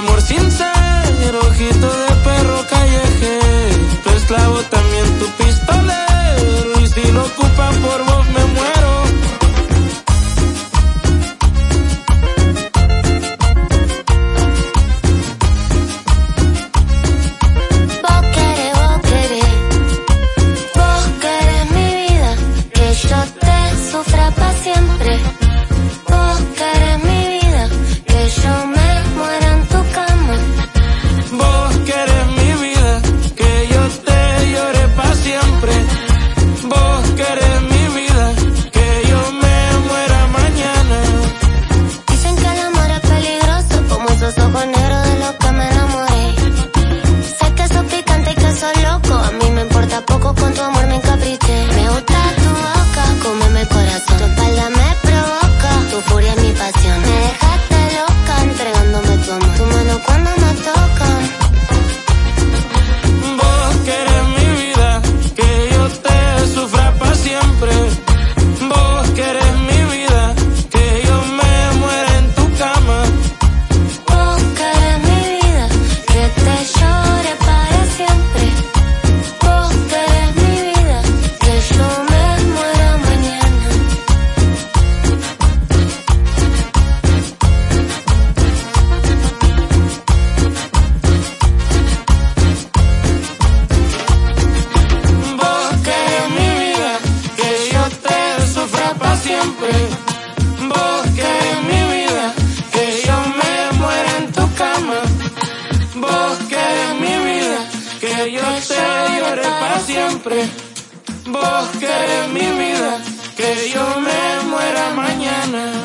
amor sincero. Vos que eres mi vida, que yo me muera en tu cama. Vos que eres mi vida, que yo te llore para siempre. Vos que eres mi vida, que yo me muera mañana.